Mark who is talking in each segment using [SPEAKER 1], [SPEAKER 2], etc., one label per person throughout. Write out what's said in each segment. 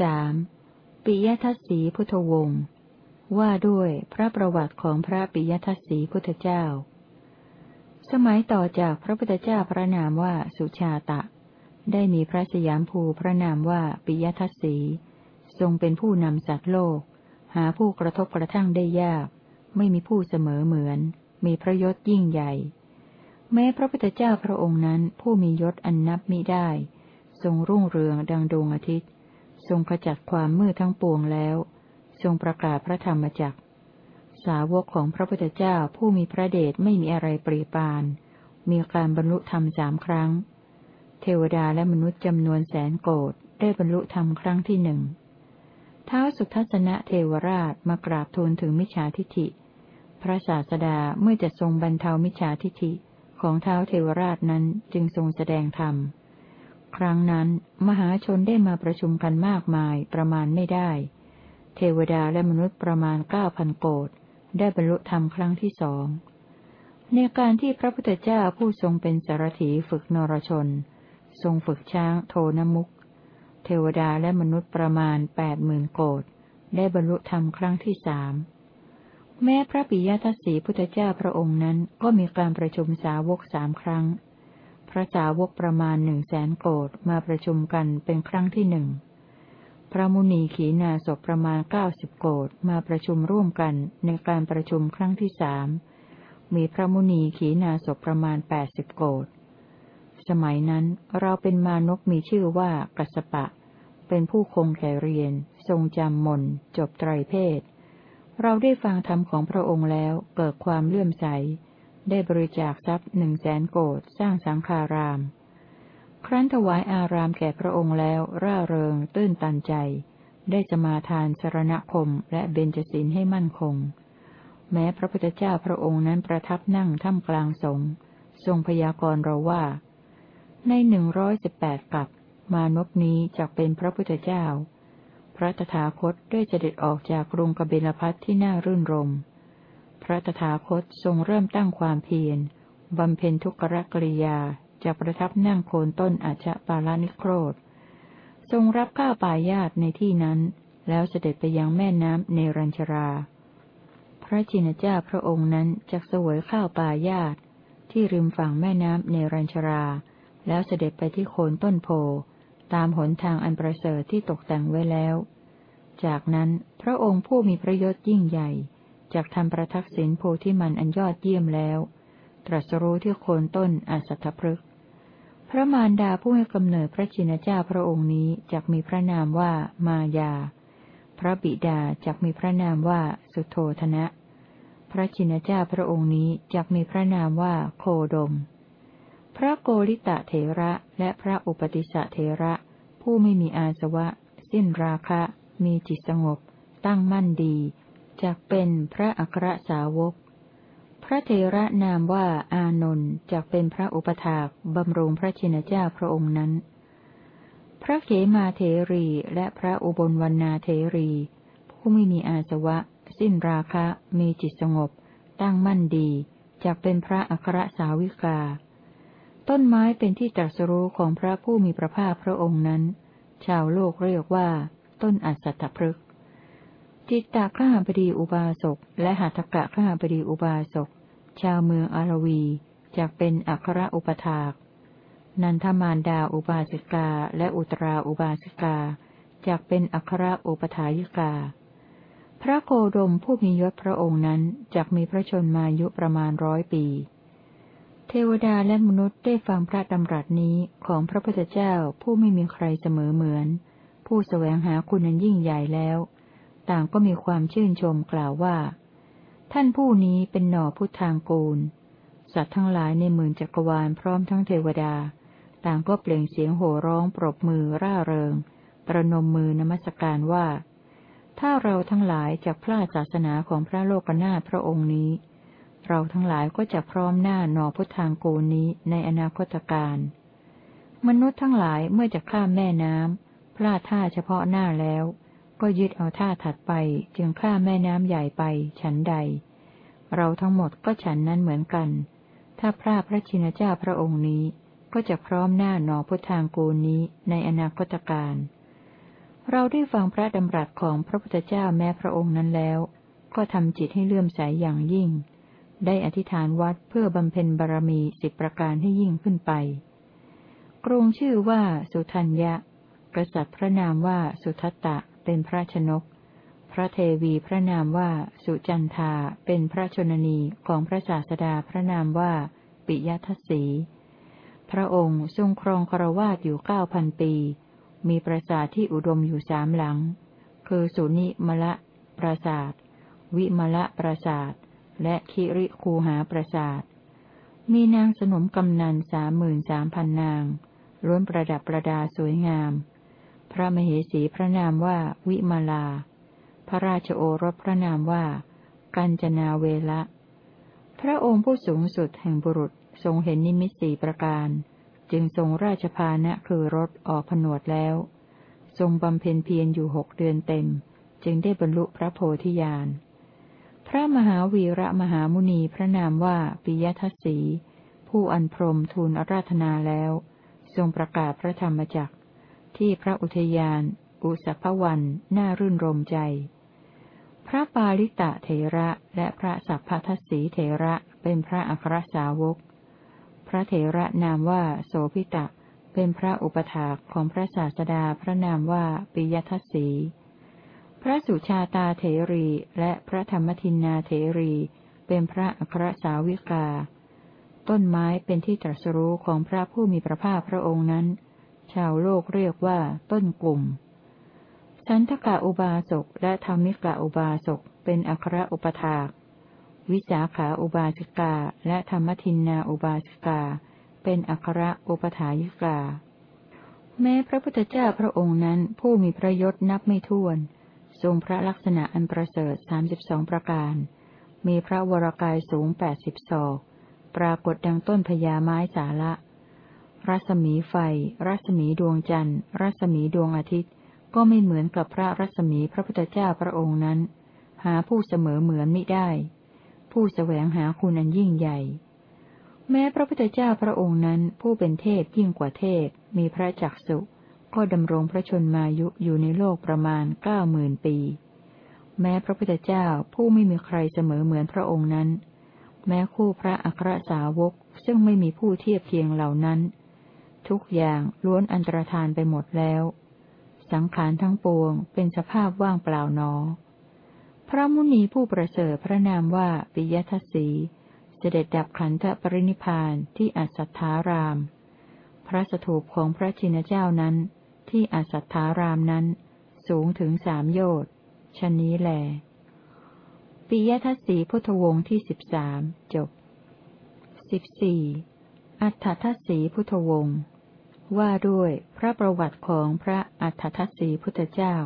[SPEAKER 1] สามปิยทัศสีพุทธวงศ์ว่าด้วยพระประวัติของพระปิยทัศสีพุทธเจ้า สมัยต่อจากพระพุทธเจ้าพระนามว่าสุชาตะ ได้มีพระสยามภูพระนามว่าปิยทัศสี ทรงเป็นผู้นำสัตว์โลก หาผู้กระทบกระทั่งได้ยาก ไม่มีผู้เสมอเหมือน มีพระยศยิ่งใหญ่ แม้พระพุทธเจ้าพระองค์นั้นผู้มียศอันนับมิได้ ทรงรุ่งเรืองดังดวงอาทิตย์ ทรงขจัดความมืดทั้งปวงแล้ว ทรงประกาศพระธรรมจักร สาวกของพระพุทธเจ้าผู้มีพระเดชไม่มีอะไรปรีปาน มีการบรรลุธรรมสามครั้ง เทวดาและมนุษย์จำนวนแสนโกดได้บรรลุธรรมครั้งที่หนึ่งท้าวสุทัศนะเทวราชมากราบทูลถึงมิจฉาทิฐิ พระศาสดาเมื่อจะทรงบรรเทามิจฉาทิฐิของเท้าเทวราชนั้นจึงทรงแสดงธรรม ครั้งนั้น มหาชนได้มาประชุมกันมากมายประมาณไม่ได้ เทวดาและมนุษย์ประมาณเก้าพันโกดได้บรรลุธรรมครั้งที่สอง ในการที่พระพุทธเจ้าผู้ทรงเป็นสารถีฝึกนรชน ทรงฝึกช้างโทนมุก เทวดาและมนุษย์ประมาณแปดหมื่นโกดได้บรรลุธรรมครั้งที่สามแม้พระปิยทัศสีพุทธเจ้าพระองค์นั้นก็มีการประชุมสาวกสามครั้ง พระสาวกประมาณหนึ่งแสนโกดมาประชุมกันเป็นครั้งที่หนึ่ง พระมุนีขีนาศประมาณเก้าสิบโกดมาประชุมร่วมกันในการประชุมครั้งที่สาม มีพระมุนีขีนาศประมาณแปดสิบโกดสมัยนั้นเราเป็นมานกมีชื่อว่ากัสปะ เป็นผู้คงแก่เรียน ทรงจำมนจบไตรเพศ เราได้ฟังธรรมของพระองค์แล้วเกิดความเลื่อมใส ได้บริจาคทรัพย์หนึ่งแสนโกดสร้างสังฆาราม ครั้นถวายอารามแก่พระองค์แล้ว ร่าเริง ตื้นตันใจ ได้จะมาทานสรณคมและเบญจศีลให้มั่นคง แม้พระพุทธเจ้าพระองค์นั้นประทับนั่งท่ามกลางสงทรงพยากรณ์เราว่า ในหนึ่งร้อยสิบแปดกับ มานพนี้จะเป็นพระพุทธเจ้า พระตถาคตได้เสด็จออกจากกรุงกบิลพัทที่น่ารื่นรม พระตถาคตทรงเริ่มตั้งความเพียรบำเพ็ญทุกรกริยาจะประทับนั่งโคนต้นอาชปาลานิโครธ ทรงรับข้าวปายาตในที่นั้น แล้วเสด็จไปยังแม่น้ำเนรัญชรา พระจินเจ้าพระองค์นั้นจะเสวยข้าวปายาตที่ริมฝั่งแม่น้ำเนรัญชรา แล้วเสด็จไปที่โคนต้นโพ ตามหนทางอันประเสริฐที่ตกแต่งไว้แล้ว จากนั้นพระองค์ผู้มีพระยศยิ่งใหญ่ จากทำประทักษิณโพธิมันอันยอดเยี่ยมแล้ว ตรัสรู้ที่โคนต้นอสัตถพฤกพระมารดาผู้ให้กำเนิดพระชินเจ้าพระองค์นี้จักมีพระนามว่ามายา พระบิดาจักมีพระนามว่าสุโธธนะ พระชินเจ้าพระองค์นี้จักมีพระนามว่าโคดม พระโกริตะเถระและพระอุปติสะเถระ ผู้ไม่มีอาสวะ สิ้นราคะ มีจิตสงบ ตั้งมั่นดี จากเป็นพระอัครสาวก พระเถระนามว่าอานนท์จากเป็นพระอุปถากบำรุงพระชินเจ้าพระองค์นั้น พระเขมาเถรีและพระอุบลวรรณาเถรี ผู้ไม่มีอาสวะ สิ้นราคะ มีจิตสงบ ตั้งมั่นดีจากเป็นพระอัครสาวิกา ต้นไม้เป็นที่ตรัสรู้ของพระผู้มีพระภาคพระองค์นั้น ชาวโลกเรียกว่า ต้นอัศถพฤกษ์ จิตตาข้าบดีอุบาสก และหัตถกะข้าบดีอุบาสก ชาวเมืองอารวีจากเป็นอัครอุปถาก นันทมารดาอุบาสิกาและอุตราอุบาสิกาจากเป็นอัครอุปถายิกา พระโคดมผู้มียศพระองค์นั้นจากมีพระชนมายุประมาณร้อยปี เทวดาและมนุษย์ได้ฟังพระดำรัสนี้ของพระพุทธเจ้าผู้ไม่มีใครเสมอเหมือน ผู้สแสวงหาคุณนันยิ่งใหญ่แล้ว ต่างก็มีความชื่นชมกล่าวว่า ท่านผู้นี้เป็นหน่อพุทธางกูล สัตว์ทั้งหลายในหมื่นจักรวาลพร้อมทั้งเทวดา ต่างก็เปล่งเสียงโห่ร้องปรบมือร่าเริง ประนมมือนมัสการว่า ถ้าเราทั้งหลายจะพลาดศาสนาของพระโลกนาถพระองค์นี้ เราทั้งหลายก็จะพร้อมหน้าหนอพุทธางกูนี้ในอนาคตการมนุษย์ทั้งหลายเมื่อจะข้ามแม่น้ำพลาดท่าเฉพาะหน้าแล้ว ก็ยึดเอาท่าถัดไปจึงข้าแม่น้ำใหญ่ไป ฉันใด เราทั้งหมดก็ฉันนั้นเหมือนกัน ถ้าพระพระชินเจ้าพระองค์นี้ก็จะพร้อมหน้าหนอพุทธางกูนี้ในอนาคตการเราได้ฟังพระดำรัสของพระพุทธเจ้าแม้พระองค์นั้นแล้ว ก็ทำจิตให้เลื่อมใสอย่างยิ่ง ได้อธิษฐานวัดเพื่อบำเพ็ญบารมีสิบประการให้ยิ่งขึ้นไปกรุงชื่อว่าสุทัญญะ กษัตริย์พระนามว่าสุทัตตะ เป็นพระชนก พระเทวีพระนามว่าสุจันทาเป็นพระชนนีของพระศาสดาพระนามว่าปิยทัศสีพระองค์ทรงครองครวาสอยู่เก้าพันปี มีปราสาทที่อุดมอยู่สามหลัง คือสุนิมละปราสาท วิมละปราสาท และคิริคูหาปราสาท มีนางสนมกำนันสามหมื่นสามพันนาง ล้วนประดับประดาสวยงาม พระมเหสีพระนามว่าวิมาลา พระราชโอรสพระนามว่า กัญจนาเวละ พระองค์ผู้สูงสุดแห่งบุรุษทรงเห็นนิมิตสี่ประการ จึงทรงราชพานะคือรถออกผนวดแล้ว ทรงบำเพ็ญเพียรอยู่หกเดือนเต็ม จึงได้บรรลุพระโพธิญาณ พระมหาวีระมหามุนีพระนามว่าปิยทัศสี ผู้อันพรมทูลอาราธนาแล้ว ทรงประกาศพระธรรมจัก ที่พระอุทยาน อุสภวันน่ารื่นรมใจ พระปาลิตะเถระและพระสัพพทัศสีเถระเป็นพระอัครสาวก พระเถระนามว่าโสพิตะ เป็นพระอุปถาของพระศาสดาพระนามว่าปิยทัศสีพระสุชาตาเถรีและพระธรรมทินนาเถรี เป็นพระอัครสาวิกา ต้นไม้เป็นที่ตรัสรู้ของพระผู้มีพระภาคพระองค์นั้น ชาวโลกเรียกว่า ต้นกลุ่มสันทกะอุบาสกและธรรมิกะอุบาสกเป็นอัครอุปถาก วิสาขาอุบาสิกาและธรรมทินนาอุบาสิกา เป็นอัครอุปถายิกา แม้พระพุทธเจ้าพระองค์นั้นผู้มีพระยศนับไม่ถ้วน ทรงพระลักษณะอันประเสริฐสามสิบสองประการ มีพระวรากายสูงแปดสิบศอก ปรากฏดังต้นพญาไม้สาละ รัศมีไฟ รัศมีดวงจันทร์ รัศมีดวงอาทิตย์ ก็ไม่เหมือนกับพระรัศมีพระพุทธเจ้าพระองค์นั้น หาผู้เสมอเหมือนไม่ได้ ผู้แสวงหาคุณอันยิ่งใหญ่ แม้พระพุทธเจ้าพระองค์นั้นผู้เป็นเทพยิ่งกว่าเทพ มีพระจักสุก็ดำรงพระชนมายุอยู่ในโลกประมาณเก้าหมื่นปี แม้พระพุทธเจ้าผู้ไม่มีใครเสมอเหมือนพระองค์นั้น แม้คู่พระอัครสาวกซึ่งไม่มีผู้เทียบเทียงเหล่านั้น ทุกอย่างล้วนอันตรธานไปหมดแล้ว สังขารทั้งปวงเป็นสภาพว่างเปล่าหนอ พระมุนีผู้ประเสริฐพระนามว่าปิยทัศสีเสด็จดับขันธปรินิพานที่อัสัทธาราม พระสถูปของพระชินเจ้านั้น ที่อัสัทธารามนั้น สูงถึงสามโยชน์ชนนี้แหลปิยทัศสีพุทธวงศ์ที่สิบสามจบสิบสี่ อัฏฐทัศสีพุทธวงศ์ว่าด้วยพระประวัติของพระอัฏฐทัศสีพุทธเจ้า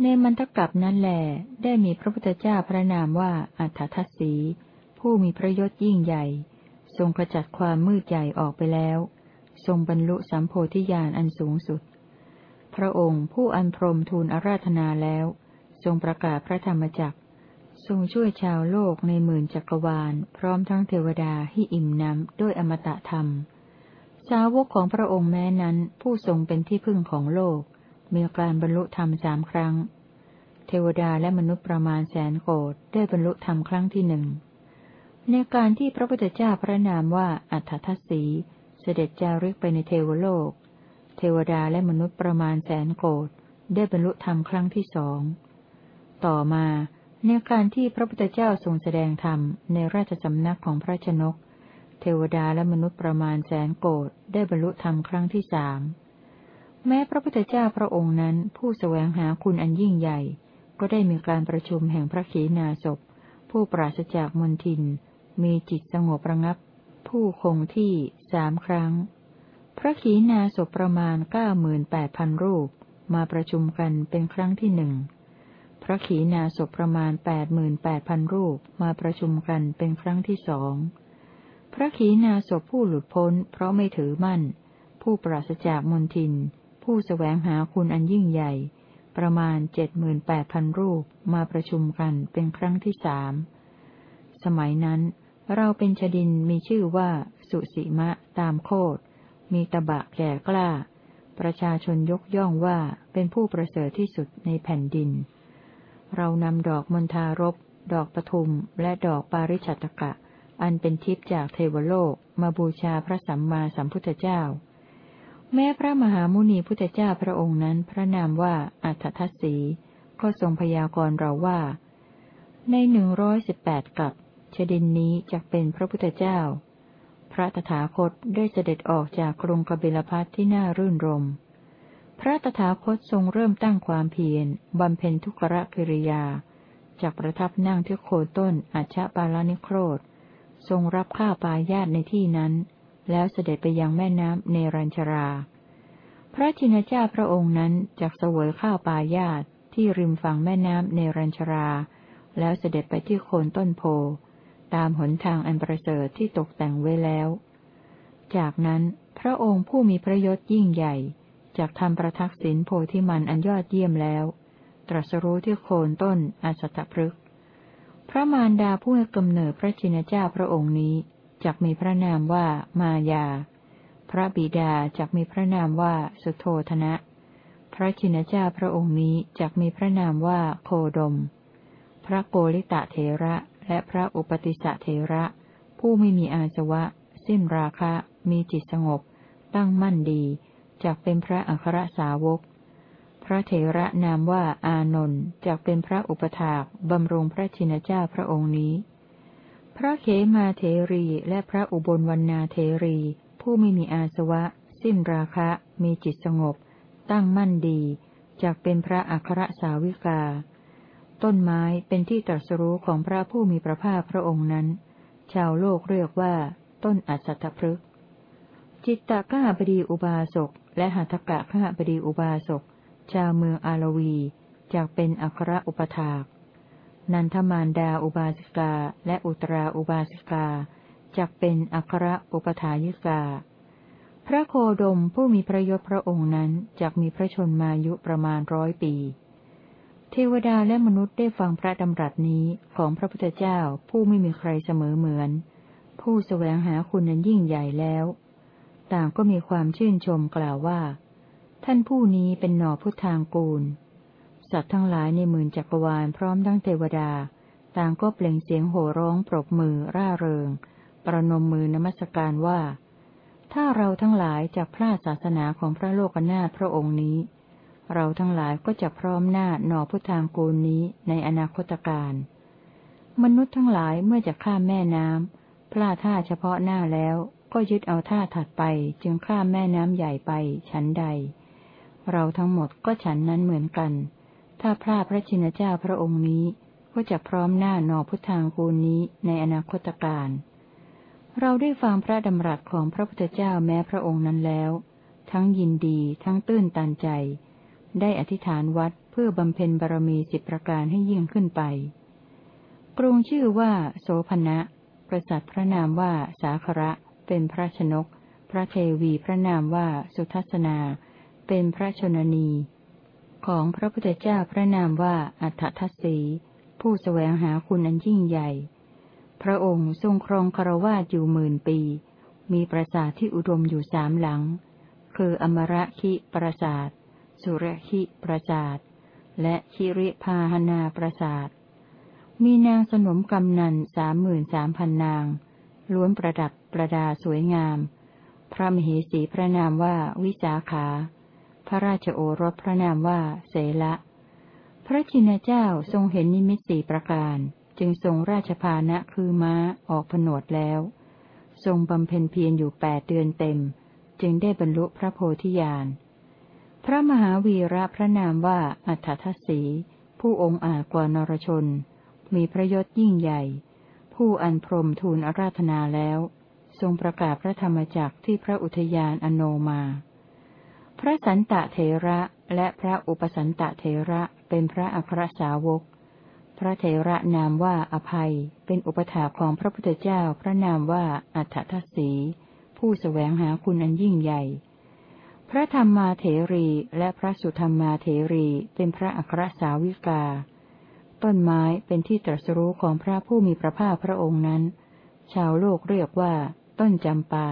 [SPEAKER 1] ในมันตกับนั้นแหลได้มีพระพุทธเจ้าพระนามว่าอัฏฐทัศสี ผู้มีพระยศยิ่งใหญ่ ทรงขจัดความมืดใหญ่ออกไปแล้ว ทรงบรรลุสัมโพธิญาณอันสูงสุด พระองค์ผู้อันพรมทูลอาราธนาแล้ว ทรงประกาศพระธรรมจักร ทรงช่วยชาวโลกในหมื่นจักรวาล พร้อมทั้งเทวดาให้อิ่มน้ำด้วยอมตะธรรม สาวกของพระองค์แม้นั้น ผู้ทรงเป็นที่พึ่งของโลก มีการบรรลุธรรมสามครั้ง เทวดาและมนุษย์ประมาณแสนโกดได้บรรลุธรรมครั้งที่หนึ่ง ในการที่พระพุทธเจ้าพระนามว่าอัฏฐทัศสี เสด็จจาริกไปในเทวโลก เทวดาและมนุษย์ประมาณแสนโกดได้บรรลุธรรมครั้งที่สอง ต่อมา ในการที่พระพุทธเจ้าทรงแสดงธรรมในราชสำนักของพระชนก เทวดาและมนุษย์ประมาณแสนโกดได้บรรลุธรรมครั้งที่สามแม้พระพุทธเจ้าพระองค์นั้นผู้สแสวงหาคุณอันยิ่งใหญ่ ก็ได้มีการประชุมแห่งพระขีณาสพ ผู้ปราศจากมนทิน มีจิตสงบระงับ ผู้คงที่สามครั้ง พระขีณาสพประมาณเก้าหมื่นแปดพันรูป มาประชุมกันเป็นครั้งที่หนึ่ง ระขีณาสพประมาณแปดหมื่นแปดพันรูปมาประชุมกันเป็นครั้งที่สอง พระขีณาสพผู้หลุดพ้น เพราะไม่ถือมั่น ผู้ปราศจากมนทิน ผู้สแสวงหาคุณอันยิ่งใหญ่ ประมาณเจ็ดหมื่นแปดพันรูปมาประชุมกันเป็นครั้งที่สามสมัยนั้น เราเป็นชดินมีชื่อว่าสุสีมะตามโคดมีตะบะแก่กล้า ประชาชนยกย่องว่าเป็นผู้ประเสริฐที่สุดในแผ่นดิน เรานำดอกมณฑารบ ดอกปทุม และดอกปาริชัตกะ อันเป็นทิพย์จากเทวโลก มาบูชาพระสัมมาสัมพุทธเจ้า แม้พระมหามุนีพุทธเจ้าพระองค์นั้นพระนามว่าอัฏฐทัศสี ก็ทรงพยากรณ์เราว่า ในหนึ่งร้อยสิบแปดกับชดินนี้จะเป็นพระพุทธเจ้า พระตถาคตได้เสด็จออกจากกรุงกบิลพัทที่น่ารื่นรม พระตถาคตทรงเริ่มตั้งความเพียรบำเพ็ญทุกรกิริยา จากประทับนั่งที่โคนต้นอัชปาลานิโครธ ทรงรับข้าปายาตในที่นั้น แล้วเสด็จไปยังแม่น้ำเนรัญชรา พระชินเจ้าพระองค์นั้นจากเสวยข้าวปายาตที่ริมฝั่งแม่น้ำเนรัญชรา แล้วเสด็จไปที่โคนต้นโพ ตามหนทางอันประเสริฐที่ตกแต่งไว้แล้ว จากนั้นพระองค์ผู้มีพระยศยิ่งใหญ่ จากทำประทักษิณโพธิมันอันยอดเยี่ยมแล้ว ตรัสรู้ที่โคนต้นอสัตพฤกษ์พระมารดาผู้ให้กำเนิดพระชินเจ้าพระองค์นี้จักมีพระนามว่ามายา พระบิดาจักมีพระนามว่าสุโธธนะ พระชินเจ้าพระองค์นี้จักมีพระนามว่าโคดม พระโกริตะเถระและพระอุปติสะเถระ ผู้ไม่มีอาสวะ สิ้นราคะ มีจิตสงบ ตั้งมั่นดี จากเป็นพระอัครสาวก พระเถระนามว่าอานนท์จากเป็นพระอุปถากบำรุงพระชินเจ้าพระองค์นี้ พระเขมาเถรีและพระอุบลวรรณาเถรี ผู้ไม่มีอาสวะ สิ้นราคะ มีจิตสงบ ตั้งมั่นดีจากเป็นพระอัครสาวิกา ต้นไม้เป็นที่ตรัสรู้ของพระผู้มีพระภาคพระองค์นั้น ชาวโลกเรียกว่า ต้นอัศทพฤกจิตตะข้าบดีอุบาสก และหัตถกะข้าบดีอุบาสก ชาวเมืองอารวี จากเป็นอัครอุปถาก นันทมารดาอุบาสิกา และอุตราอุบาสิกา จากเป็นอัครอุปถายิกา พระโคดมผู้มีพระยศพระองค์นั้นจากมีพระชนมายุประมาณร้อยปีเทวดาและมนุษย์ได้ฟังพระดำรัสนี้ของพระพุทธเจ้าผู้ไม่มีใครเสมอเหมือน ผู้สแสวงหาคุณนั้นยิ่งใหญ่แล้ว ต่างก็มีความชื่นชมกล่าวว่า ท่านผู้นี้เป็นหน่อพุทธางกูล สัตว์ทั้งหลายในหมื่นจักรวาลพร้อมทั้งเทวดา ต่างก็เปล่งเสียงโห่ร้องปรบมือร่าเริง ประนมมือนมัสการว่า ถ้าเราทั้งหลายจากพระศาสนาของพระโลกนาถพระองค์นี้ เราทั้งหลายก็จะพร้อมหน้าหน่อพุทธางกูลนี้ในอนาคตการมนุษย์ทั้งหลายเมื่อจะข้ามแม่น้ำพลาดท่าเฉพาะหน้าแล้ว ก็ยึดเอาท่าถัดไปจึงข้ามแม่น้ำใหญ่ไป ฉันใด เราทั้งหมดก็ฉันนั้นเหมือนกัน ถ้าพลาดพระชินเจ้าพระองค์นี้ก็จะพร้อมหน้าหน่อพุทธางกูลนี้ในอนาคตการเราได้ฟังพระดำรัสของพระพุทธเจ้าแม้พระองค์นั้นแล้ว ทั้งยินดีทั้งตื้นตันใจ ได้อธิษฐานวัดเพื่อบำเพ็ญบารมีสิบประการให้ยิ่งขึ้นไป กรุงชื่อว่า โสภณะ ประสัตพระนามว่าสาคระ เป็นพระชนก พระเทวีพระนามว่าสุทัศนา เป็นพระชนนี ของพระพุทธเจ้าพระนามว่าอัฏฐทัศสี ผู้แสวงหาคุณอันยิ่งใหญ่ พระองค์ทรงครองคารวาสอยู่หมื่นปี มีปราสาทที่อุดมอยู่สามหลัง คืออมระคิปราสาท สุรหิประสาท และคิริพาหนาประสาทมีนางสนมกำนันสามหมื่นสามพันนาง ล้วนประดับประดาสวยงาม พระมเหสีพระนามว่าวิสาขา พระราชโอรสพระนามว่าเสละ พระชินเจ้าทรงเห็นนิมิตสี่ประการ จึงทรงราชพานะคือม้าออกผนวดแล้ว ทรงบำเพ็ญเพียรอยู่แปดเดือนเต็ม จึงได้บรรลุพระโพธิญาณ พระมหาวีระพระนามว่าอัฏฐทัศสีผู้องค์อาจกว่านรชน มีพระยศยิ่งใหญ่ ผู้อันพรมทูลอาราธนาแล้ว ทรงประกาศพระธรรมจักที่พระอุทยานอโนมา พระสันตะเถระและพระอุปสันตะเถระเป็นพระอัครสาวก พระเถระนามว่าอภัยเป็นอุปถาของพระพุทธเจ้าพระนามว่าอัฏฐทัศีผู้สแสวงหาคุณอันยิ่งใหญ่ พระธรรมมาเถรีและพระสุธรรมมาเถรีเป็นพระอัครสาวิกา ต้นไม้เป็นที่ตรัสรู้ของพระผู้มีพระภาคพระองค์นั้น ชาวโลกเรียกว่า ต้นจำปา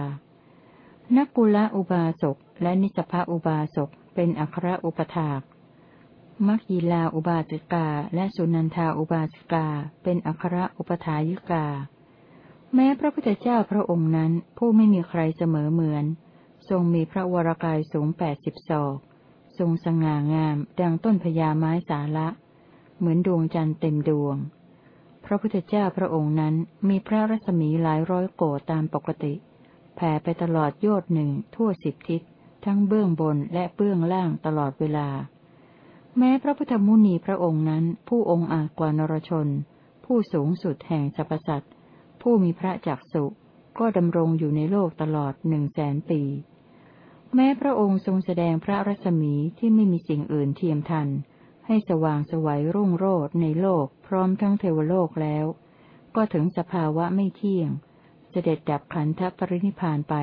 [SPEAKER 1] นักกุละอุบาสกและนิสภาอุบาสกเป็นอัครอุปถากมัคคีลาอุบาสิกาและสุนันทาอุบาสิกาเป็นอัครอุปถายิกา แม้พระพุทธเจ้าพระองค์นั้นผู้ไม่มีใครเสมอเหมือน ทรงมีพระวรากายสูงแปดสิบศอก ทรงสง่างามดังต้นพญาไม้สาละ เหมือนดวงจันทร์เต็มดวง พระพุทธเจ้าพระองค์นั้นมีพระรัศมีหลายร้อยโกฏตามปกติ แผ่ไปตลอดโยอดหนึ่งทั่วสิบทิศ ทั้งเบื้องบนและเบื้องล่างตลอดเวลา แม้พระพุทธมุนีพระองค์นั้น ผู้องค์อาจกว่านรชน ผู้สูงสุดแห่งสรรพสัตว์ผู้มีพระจักสุก็ดำรงอยู่ในโลกตลอดหนึ่งแสนปี แม้พระองค์ทรงแสดงพระรัศมีที่ไม่มีสิ่งอื่นเทียมทัน ให้สว่างสวัยรุ่งโรจน์ในโลกพร้อมทั้งเทวโลกแล้ว ก็ถึงสภาวะไม่เที่ยง เสด็จดับขันธปรินิพานไป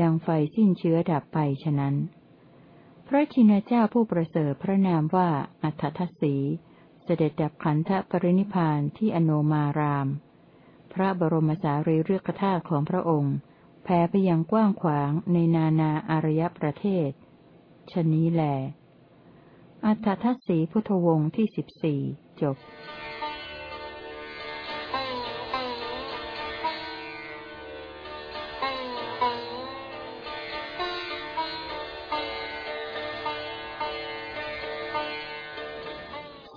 [SPEAKER 1] ดังไฟสิ้นเชื้อดับไปฉะนั้น พระชินเจ้าผู้ประเสริฐพระนามว่าอัฏฐทัศสีเสด็จดับขันธปรินิพานที่อโนมาราม พระบรมสารีเรือกธาตุของพระองค์แผ่ไปยังกว้างขวางในนานาอารยประเทศชนี้แหละ อัฏฐทัศสีพุทธวงศ์ที่สิบสี่จบ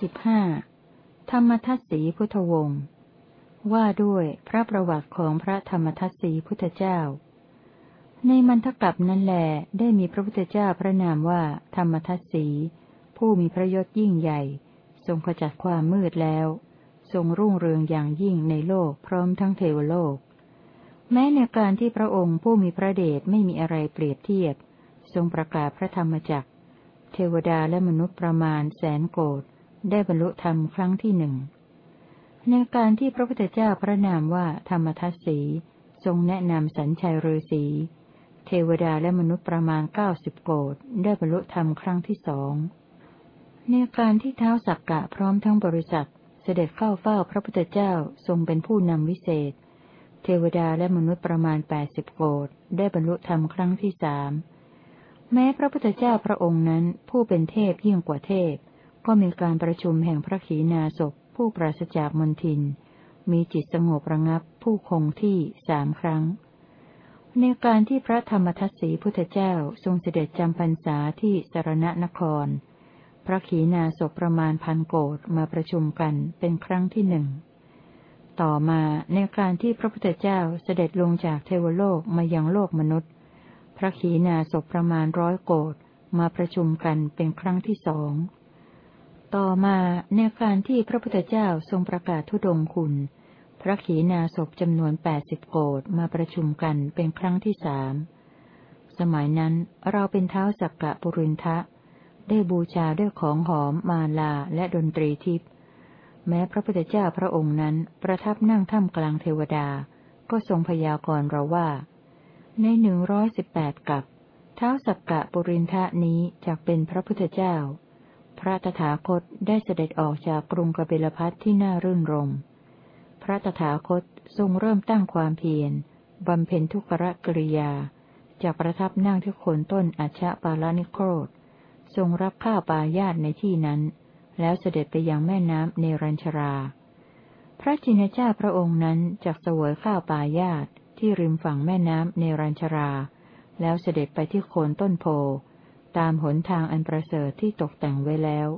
[SPEAKER 1] สิบห้าธรรมทัศสีพุทธวงศ์ว่าด้วยพระประวัติของพระธรรมทัศสีพุทธเจ้า ในมันทกลับนั้นแลได้มีพระพุทธเจ้าพระนามว่าธรรมทัศสี ผู้มีพระยศยิ่งใหญ่ ทรงขจัดความมืดแล้ว ทรงรุ่งเรืองอย่างยิ่งในโลกพร้อมทั้งเทวโลก แม้ในการที่พระองค์ผู้มีพระเดชไม่มีอะไรเปรียบเทียบ ทรงประกาศพระธรรมจักรเทวดาและมนุษย์ประมาณแสนโกดได้บรรลุธรรมครั้งที่หนึ่งในการที่พระพุทธเจ้าพระนามว่าธรรมทัศสีทรงแนะนำสัญชัยฤาษีเทวดาและมนุษย์ประมาณเก้าสิบโกดได้บรรลุธรรมครั้งที่สอง ในการที่เท้าสักกะพร้อมทั้งบริษัทเสด็จเข้าเฝ้าพระพุทธเจ้าทรงเป็นผู้นำวิเศษ เทวดาและมนุษย์ประมาณแปดสิบโกดได้บรรลุธรรมครั้งที่สามแม้พระพุทธเจ้าพระองค์นั้นผู้เป็นเทพยิ่งกว่าเทพ ก็มีการประชุมแห่งพระขีณาสพผู้ปราศจากมนทิน มีจิตสงบระงับผู้คงที่สามครั้ง ในการที่พระธรรมทัศสีพุทธเจ้าทรงเสด็จจำพรรษาที่สารณนคร พระขีณาสพประมาณพันโกดมาประชุมกันเป็นครั้งที่หนึ่ง ต่อมาในการที่พระพุทธเจ้าเสด็จลงจากเทวโลกมายังโลกมนุษย์ พระขีณาสพประมาณร้อยโกดมาประชุมกันเป็นครั้งที่สอง ต่อมาในการที่พระพุทธเจ้าทรงประกาศทุดงคุณ พระขีณาสพจำนวนแปดสิบโกดมาประชุมกันเป็นครั้งที่สามสมัยนั้นเราเป็นเท้าสักกะปุรินทะ ได้บูชาด้วยของหอม มาลา และดนตรีทิพย์แม้พระพุทธเจ้าพระองค์นั้นประทับนั่งท่ามกลางเทวดา ก็ทรงพยากรณ์เราว่า ในหนึ่งร้อยสิบแปดกับเท้าสักกะปุรินทะนี้จะเป็นพระพุทธเจ้า พระตถาคตได้เสด็จออกจากกรุงกบิลพัทที่น่ารื่นรม พระตถาคตทรงเริ่มตั้งความเพียรบำเพ็ญทุกรกริยาจากประทับนั่งที่โคนต้นอัชปาลานิโครธ ทรงรับข้าวปายาตในที่นั้น แล้วเสด็จไปยังแม่น้ำเนรัญชรา พระจินเจ้าพระองค์นั้นจากเสวยข้าวปายาตที่ริมฝั่งแม่น้ำเนรัญชรา แล้วเสด็จไปที่โคนต้นโพ ตามหนทางอันประเสริฐที่ตกแต่งไว้แล้ว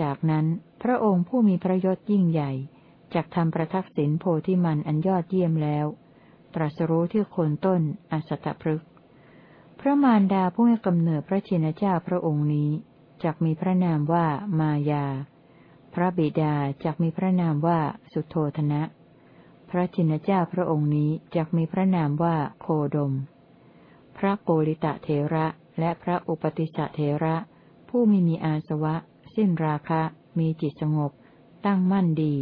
[SPEAKER 1] จากนั้นพระองค์ผู้มีพระยศยิ่งใหญ่จากทำประทักษิณโพธิมันอันยอดเยี่ยมแล้ว ตรัสรู้ที่โคนต้นอัสัตพฤกษ์ พระมารดาผู้ให้กำเนิดพระชินเจ้าพระองค์นี้จักมีพระนามว่ามายา พระบิดาจักมีพระนามว่าสุโธธนะ พระชินเจ้าพระองค์นี้จักมีพระนามว่าโคดม พระโกริตะเทระและพระอุปติสเถระ ผู้ไม่มีอาสวะ สิ้นราคะ มีจิตสงบ ตั้งมั่นดี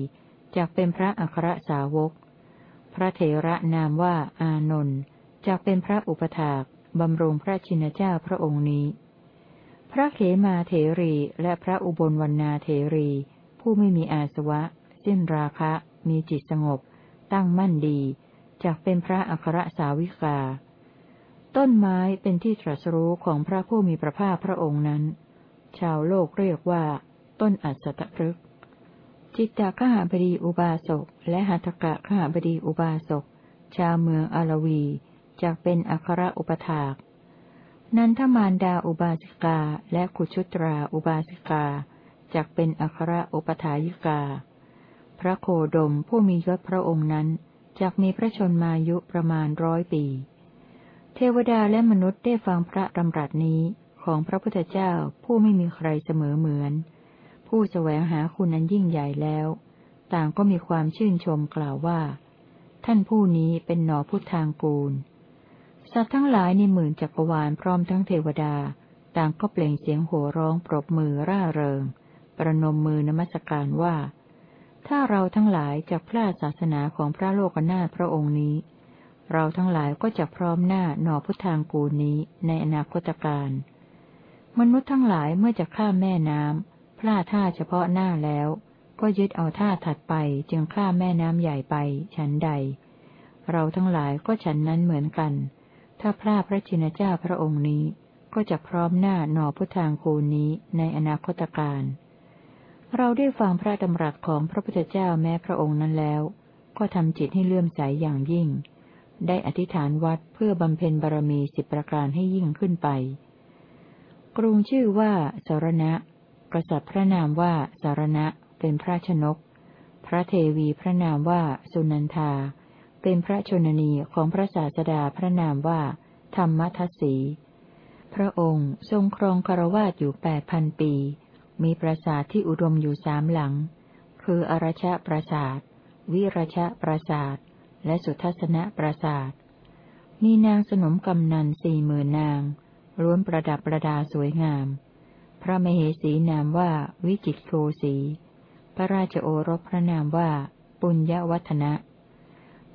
[SPEAKER 1] จากเป็นพระอัครสาวก พระเถระนามว่าอานนท์จากเป็นพระอุปถาก บำรุงพระชินเจ้าพระองค์นี้ พระเขมาเถรีและพระอุบลวรรณาเถรี ผู้ไม่มีอาสวะ สิ้นราคะ มีจิตสงบ ตั้งมั่นดีจากเป็นพระอัครสาวิกา ต้นไม้เป็นที่ตรัสรู้ของพระผู้มีพระภาคพระองค์นั้น ชาวโลกเรียกว่า ต้นอัศตพฤกษ์จิตตขหาบดีอุบาสก และหัตถกะขหาบดีอุบาสก ชาวเมืองอารวี จากเป็นอัครอุปถาก นันทมารดาอุบาสิกาและขุชุตราอุบาสิกาจากเป็นอัครอุปถายิกา พระโคดมผู้มียศพระองค์นั้นจากมีพระชนมายุประมาณร้อยปี เทวดาและมนุษย์ได้ฟังพระดำรัสนี้ของพระพุทธเจ้าผู้ไม่มีใครเสมอเหมือน ผู้แสวงหาคุณอันยิ่งใหญ่แล้ว ต่างก็มีความชื่นชมกล่าวว่า ท่านผู้นี้เป็นหนอพุทธางกูล สัตว์ทั้งหลายในหมื่นจักรวาลพร้อมทั้งเทวดา ต่างก็เปล่งเสียงโห่ร้องปรบมือร่าเริง ประนมมือนมัสการว่า ถ้าเราทั้งหลายจะพลาดศาสนาของพระโลกนาถพระองค์นี้ เราทั้งหลายก็จะพร้อมหน้าหน่อพุทธางกูนี้ในอนาคตการมนุษย์ทั้งหลายเมื่อจะข้ามแม่น้ำพลาดท่าเฉพาะหน้าแล้ว ก็ยึดเอาท่าถัดไปจึงข้ามแม่น้ำใหญ่ไป ฉันใด เราทั้งหลายก็ฉันนั้นเหมือนกัน ถ้าพลาดพระชินเจ้าพระองค์นี้ ก็จะพร้อมหน้าหน่อพุทธางกูนี้ในอนาคตการ เราได้ฟังพระดำรัสของพระพุทธเจ้าแม้พระองค์นั้นแล้ว ก็ทำจิตให้เลื่อมใสอย่างยิ่ง ได้อธิษฐานวัดเพื่อบำเพ็ญบารมีสิบประการให้ยิ่งขึ้นไป กรุงชื่อว่าสารณะ กษัตริย์พระนามว่าสารณะเป็นพระชนก พระเทวีพระนามว่าสุนันทา เป็นพระชนนีของพระศาสดาพระนามว่า ธรรมทัศสี พระองค์ทรงครองคารวาสอยู่แปดพันปี มีปราสาทที่อุดมอยู่สามหลัง คืออรชะปราสาท วิรชะปราสาท และสุทัศนะปราสาท มีนางสนมกำนันสี่หมื่นนางล้วนประดับประดาสวยงาม พระมเหสีนามว่าวิจิตโคสี พระราชโอรสพระนามว่า ปุญญวัฒนะ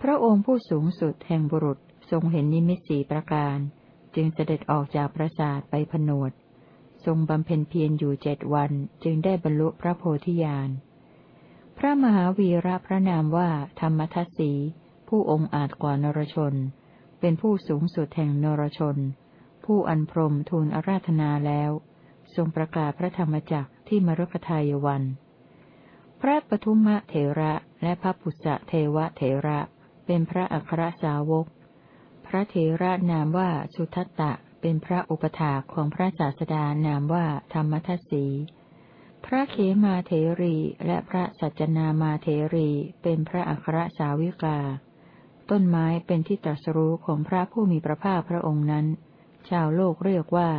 [SPEAKER 1] พระองค์ผู้สูงสุดแห่งบุรุษทรงเห็นนิมิตสีประการ จึงเสด็จออกจากปราสาทไปผนวด ทรงบำเพ็ญเพียรอยู่เจ็ดวันจึงได้บรรลุพระโพธิญาณ พระมหาวีระพระนามว่าธรรมทัศสี ผู้องค์อาจกว่านรชน เป็นผู้สูงสุดแห่งนรชน ผู้อันพรมทูลอาราธนาแล้ว ทรงประกาศพระธรรมจักที่มรุกทายวัน พระปทุมะเถระและพระปุษะเทวะเถระ เป็นพระอัครสาวก พระเถระนามว่าสุทัตตะ เป็นพระอุปถาของพระศาสดานามว่าธรรมทัศสี พระเขมาเถรีและพระสัจนามาเถรีเป็นพระอัครสาวิกา ต้นไม้เป็นที่ตรัสรู้ของพระผู้มีพระภาคพระองค์นั้น ชาวโลกเรียกว่า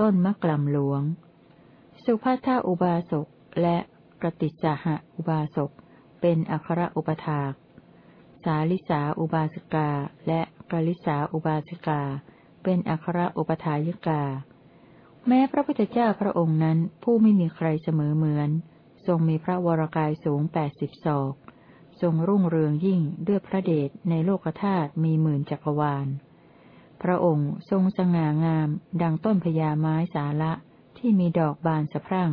[SPEAKER 1] ต้นมะกล่ำหลวง สุภาษาอุบาสกและกติจหะอุบาสกเป็นอัครอุปถาก สาลิสาอุบาสิกา และกาลิสาอุบาสิกา เป็นอัครอุปถายิกา แม้พระพุทธเจ้าพระองค์นั้นผู้ไม่มีใครเสมอเหมือน ทรงมีพระวรากายสูงแปดสิบศอก ทรงรุ่งเรืองยิ่งด้วยพระเดชในโลกธาตุมีหมื่นจักรวาล พระองค์ทรงสง่างามดังต้นพญาไม้สาละที่มีดอกบานสะพรั่ง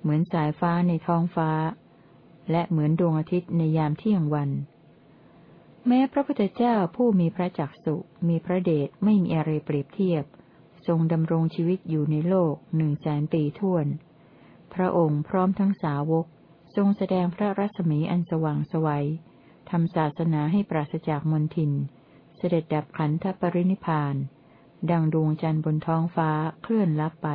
[SPEAKER 1] เหมือนสายฟ้าในท้องฟ้า และเหมือนดวงอาทิตย์ในยามเที่ยงวัน แม้พระพุทธเจ้าผู้มีพระจักสุมีพระเดชไม่มีอะไรเปรียบเทียบ ทรงดำรงชีวิตอยู่ในโลกหนึ่งแสนปีท่วน พระองค์พร้อมทั้งสาวก ทรงแสดงพระรัศมีอันสว่างสวัยทำศาสนาให้ปราศจากมนทิน เสด็จดับขันธปรินิพาน ดังดวงจันทร์บนท้องฟ้าเคลื่อนลับไป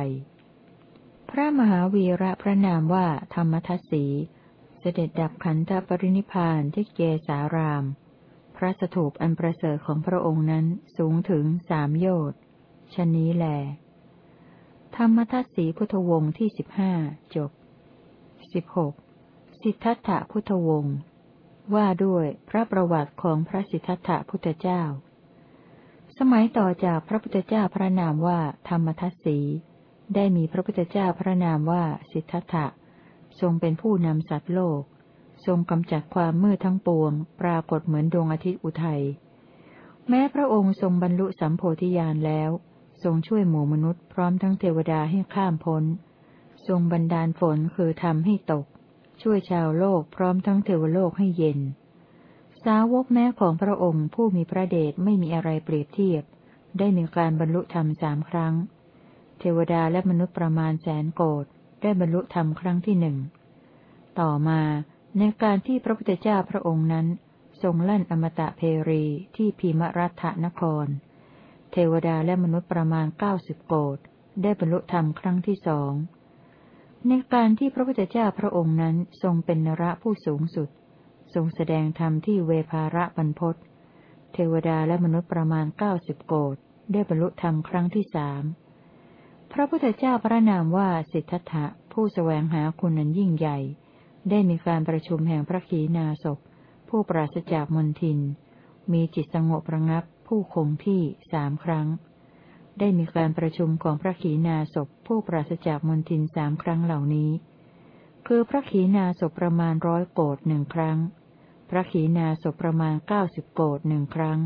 [SPEAKER 1] พระมหาวีระพระนามว่าธรรมทัศสี เสด็จดับขันธปรินิพานที่เกสาราม พระสถูปอันประเสริฐของพระองค์นั้นสูงถึงสามโยชน์ชนนี้แหลธรรมทัศสีพุทธวงศ์ที่สิบห้าจบสิบหกสิทธัตถะพุทธวงศ์ว่าด้วยพระประวัติของพระสิทธัตถะพุทธเจ้า สมัยต่อจากพระพุทธเจ้าพระนามว่าธรรมทัศสี ได้มีพระพุทธเจ้าพระนามว่าสิทธัตถะทรงเป็นผู้นำสัตว์โลก ทรงกำจัดความมืดทั้งปวง ปรากฏเหมือนดวงอาทิตย์อุทัย แม้พระองค์ทรงบรรลุสัมโพธิญาณแล้ว ทรงช่วยหมู่มนุษย์พร้อมทั้งเทวดาให้ข้ามพ้น ทรงบันดาลฝนคือทำให้ตก ช่วยชาวโลกพร้อมทั้งเทวโลกให้เย็น สาวกแม้ของพระองค์ผู้มีพระเดชไม่มีอะไรเปรียบเทียบ ได้มีการบรรลุธรรมสามครั้ง เทวดาและมนุษย์ประมาณแสนโกดได้บรรลุธรรมครั้งที่หนึ่ง ต่อมา ในการที่พระพุทธเจ้าพระองค์นั้น ทรงลั่นอมตะเพรีที่พีมรัฐนคร เทวดาและมนุษย์ประมาณเก้าสิบโกดได้บรรลุธรรมครั้งที่สอง ในการที่พระพุทธเจ้าพระองค์นั้นทรงเป็นนระผู้สูงสุด ทรงแสดงธรรมที่เวภาระบรรพศเทวดาและมนุษย์ประมาณเก้าสิบโกดได้บรรลุธรรมครั้งที่สามพระพุทธเจ้าพระนามว่าสิทธัตถะผู้สแสวงหาคุณนันยิ่งใหญ่ ได้มีการประชุมแห่งพระขีณาสพ ผู้ปราศจากมนทิน มีจิตสงบระงับ ผู้คงที่สามครั้ง ได้มีการประชุมของพระขีณาสพ ผู้ปราศจากมนทินสามครั้งเหล่านี้ คือพระขีณาสพประมาณร้อยโกดหนึ่งครั้ง พระขีณาสพประมาณเก้าสิบโกดหนึ่งครั้ง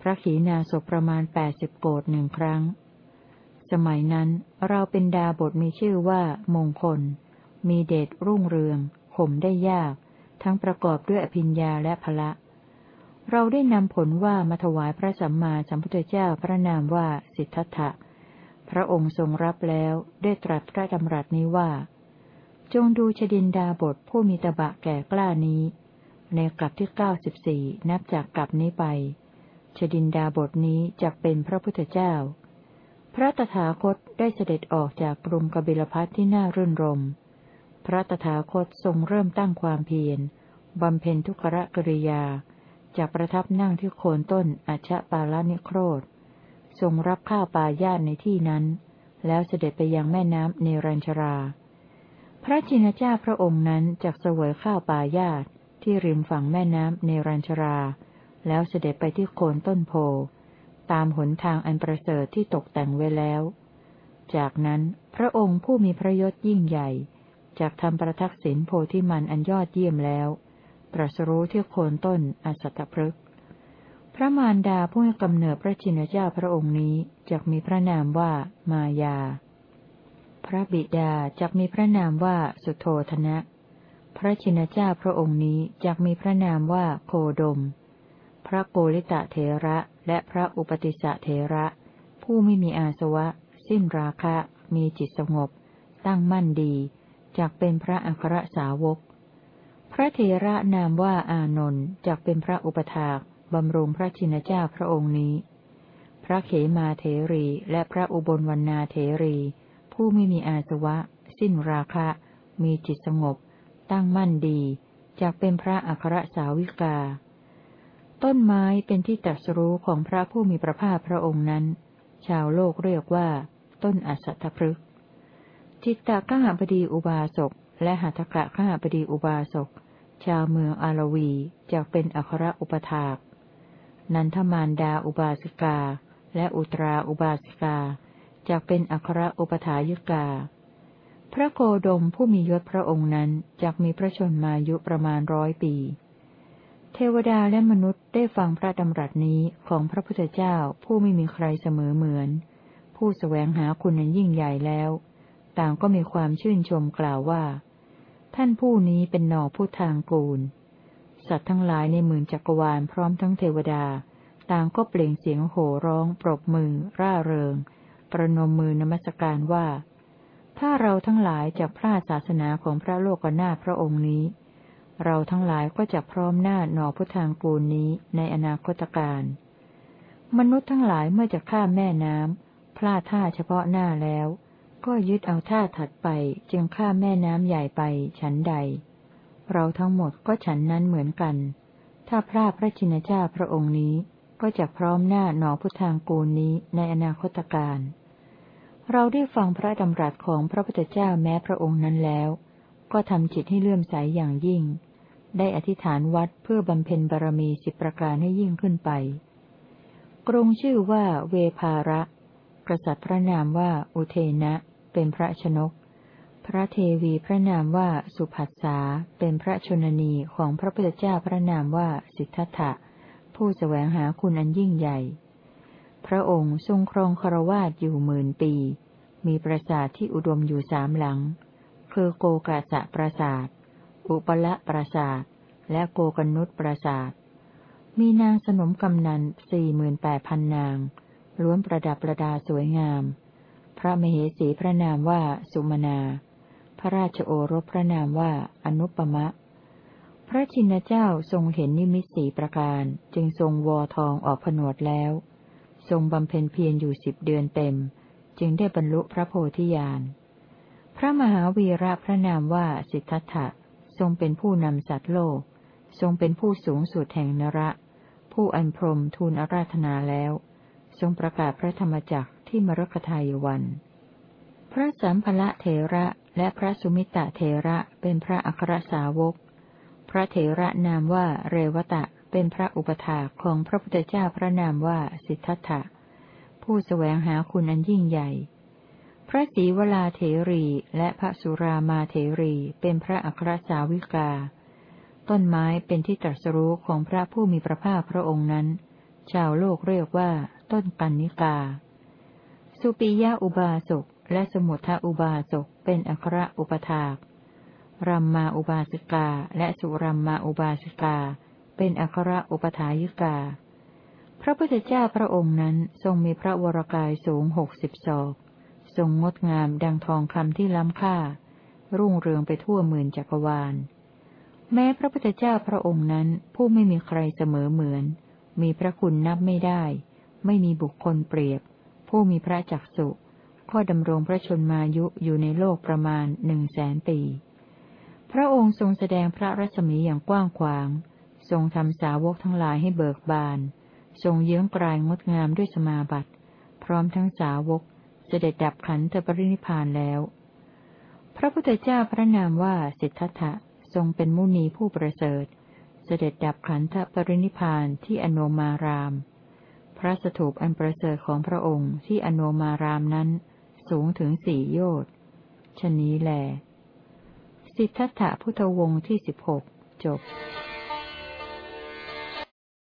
[SPEAKER 1] พระขีณาสพประมาณแปดสิบโกดหนึ่งครั้ง สมัยนั้นเราเป็นดาบทมีชื่อว่ามงคล มีเดชรุ่งเรืองข่มได้ยาก ทั้งประกอบด้วยอภิญญาและพละ เราได้นำผลว่ามาถวายพระสัมมาสัมพุทธเจ้าพระนามว่าสิทธัตถะ พระองค์ทรงรับแล้วได้ตรัสพระดำรัสนี้ว่า จงดูชดินดาบทผู้มีตบะแก่กล้านี้ ในกลับที่เก้าสิบสี่นับจากกลับนี้ไปชดินดาบทนี้จะเป็นพระพุทธเจ้า พระตถาคตได้เสด็จออกจากกรุงกบิลพัทที่น่ารื่นรม พระตถาคตทรงเริ่มตั้งความเพียรบำเพ็ญทุกขกริยาจากประทับนั่งที่โคนต้นอัชปาลนิโครธ ทรงรับข้าวปลายาตในที่นั้น แล้วเสด็จไปยังแม่น้ำเนรัญชรา พระจินเจ้าพระองค์นั้นจักเสวยข้าวปลายาตที่ริมฝั่งแม่น้ำเนรัญชรา แล้วเสด็จไปที่โคนต้นโพ ตามหนทางอันประเสริฐที่ตกแต่งไว้แล้ว จากนั้นพระองค์ผู้มีพระยศยิ่งใหญ่ จากทำประทักษิณโพธิมันอันยอดเยี่ยมแล้ว ตรัสรู้ที่โคนต้นอสัตพฤกษ์พระมารดาผู้ให้กำเนิดพระชินเจ้าพระองค์นี้จักมีพระนามว่ามายา พระบิดาจักมีพระนามว่าสุโธธนะ พระชินเจ้าพระองค์นี้จักมีพระนามว่าโคดม พระโกริตะเถระและพระอุปติสะเถระ ผู้ไม่มีอาสวะ สิ้นราคะ มีจิตสงบ ตั้งมั่นดี จักเป็นพระอัครสาวก พระเถระนามว่าอานนท์จักเป็นพระอุปถากบำรุงพระชินเจ้าพระองค์นี้ พระเขมาเถรีและพระอุบลวรรณาเถรี ผู้ไม่มีอาสวะ สิ้นราคะ มีจิตสงบ ตั้งมั่นดีจักเป็นพระอัครสาวิกา ต้นไม้เป็นที่ตรัสรู้ของพระผู้มีพระภาคพระองค์นั้น ชาวโลกเรียกว่า ต้นอสัตถพฤกษ จิตตะขหบดีอุบาสก และหัตถกะขหบดีอุบาสก ชาวเมืองอารวีจะเป็นอัครอุปถาก นันทมารดาอุบาสิกา และอุตราอุบาสิกาจะเป็นอัครอุปถายิกา พระโคดมผู้มียศพระองค์นั้นจะมีพระชนมายุประมาณร้อยปี เทวดาและมนุษย์ได้ฟังพระดำรัสนี้ของพระพุทธเจ้าผู้ไม่มีใครเสมอเหมือน ผู้สแสวงหาคุณนั้นยิ่งใหญ่แล้ว ต่างก็มีความชื่นชมกล่าวว่า ท่านผู้นี้เป็นหน่อผู้ทางกูล สัตว์ทั้งหลายในหมื่นจักรวาลพร้อมทั้งเทวดา ต่างก็เปล่งเสียงโห่ร้อง ปรบมือ ร่าเริง ประนมมือนมัสการว่า ถ้าเราทั้งหลายจะพลาดศาสนาของพระโลกนาพระองค์นี้ เราทั้งหลายก็จะพร้อมหน้าหน่อพุทธางกูลนี้ในอนาคตการมนุษย์ทั้งหลายเมื่อจะข้ามแม่น้ำพลาดท่าเฉพาะหน้าแล้ว ก็ยึดเอาท่าถัดไปจึงข้ามแม่น้ำใหญ่ไปฉันใด เราทั้งหมดก็ฉันนั้นเหมือนกัน ถ้าพระพระชินเจ้าพระองค์นี้ก็จะพร้อมหน้าหนอพุทธางกูลนี้ในอนาคตการเราได้ฟังพระดำรัสของพระพุทธเจ้าแม้พระองค์นั้นแล้ว ก็ทำจิตให้เลื่อมใสอย่างยิ่ง ได้อธิษฐานวัดเพื่อบำเพ็ญบารมีสิบประการให้ยิ่งขึ้นไป กรุงชื่อว่าเวภาระ กษัตริย์พระนามว่าอุเทนะ เป็นพระชนก พระเทวีพระนามว่าสุภัสสาเป็นพระชนนีของพระพุทธเจ้าพระนามว่าสิทธัตถะผู้แสวงหาคุณอันยิ่งใหญ่ พระองค์ทรงครองครวาสอยู่หมื่นปี มีปราสาทที่อุดมอยู่สามหลัง คือโกกาสะปราสาท อุปละปราสาท และโกกนุตปราสาท มีนางสนมกำนันสี่หมื่นแปดพันนาง ล้วนประดับประดาสวยงาม พระมเหสีพระนามว่าสุมนา พระราชโอรสพระนามว่าอนุปมะ พระชินเจ้าทรงเห็นนิมิตสีประการจึงทรงวอทองออกผนวดแล้ว ทรงบำเพ็ญเพียรอยู่สิบเดือนเต็ม จึงได้บรรลุพระโพธิญาณ พระมหาวีระพระนามว่าสิทธัตถะทรงเป็นผู้นำสัตว์โลก ทรงเป็นผู้สูงสุดแห่งนระ ผู้อันพรมทูลอาราธนาแล้ว ทรงประกาศพระธรรมจักร ที่มรคทายวัน พระสัมภละเถระและพระสุมิตะเถระเป็นพระอัครสาวก พระเถระนามว่าเรวตะเป็นพระอุปถาของพระพุทธเจ้าพระนามว่าสิทธัตถะ ผู้สแสวงหาคุณอันยิ่งใหญ่ พระศรีวลาเถรีและพระสุรามาเถรีเป็นพระอัครสาวิกา ต้นไม้เป็นที่ตรัสรู้ของพระผู้มีพระภาคพระองค์นั้น ชาวโลกเรียกว่าต้นปันนิกา สุปิยะอุบาสกและสมุทะอุบาสกเป็นอัครอุปถากรัมมาอุบาสิกาและสุรัมมาอุบาสิกา เป็นอัครอุปถายิกา พระพุทธเจ้าพระองค์นั้นทรงมีพระวรกายสูงหกสิบศอกทรงงดงามดังทองคำที่ล้ำค่า รุ่งเรืองไปทั่วหมื่นจักรวาล แม้พระพุทธเจ้าพระองค์นั้นผู้ไม่มีใครเสมอเหมือน มีพระคุณนับไม่ได้ ไม่มีบุคคลเปรียบ ผู้มีพระจักสุข้อดำรงพระชนมายุอยู่ในโลกประมาณหนึ่งแสนปี พระองค์ทรงแสดงพระรัศมีอย่างกว้างขวาง ทรงทำสาวกทั้งหลายให้เบิกบาน ทรงเยื้องกลายงดงามด้วยสมาบัติ พร้อมทั้งสาวก เสด็จดับขันธปรินิพานแล้ว พระพุทธเจ้าพระนามว่าสิทธัตถะทรงเป็นมุนีผู้ประเสริฐ เสด็จดับขันธปรินิพานที่อโนมาราม พระสถูปอันประเสริฐของพระองค์ที่อโนมารามนั้น สูงถึงสี่โยชน์ชนี้แล สิทธัตถะพุทธวงศ์ที่สิบหกจบ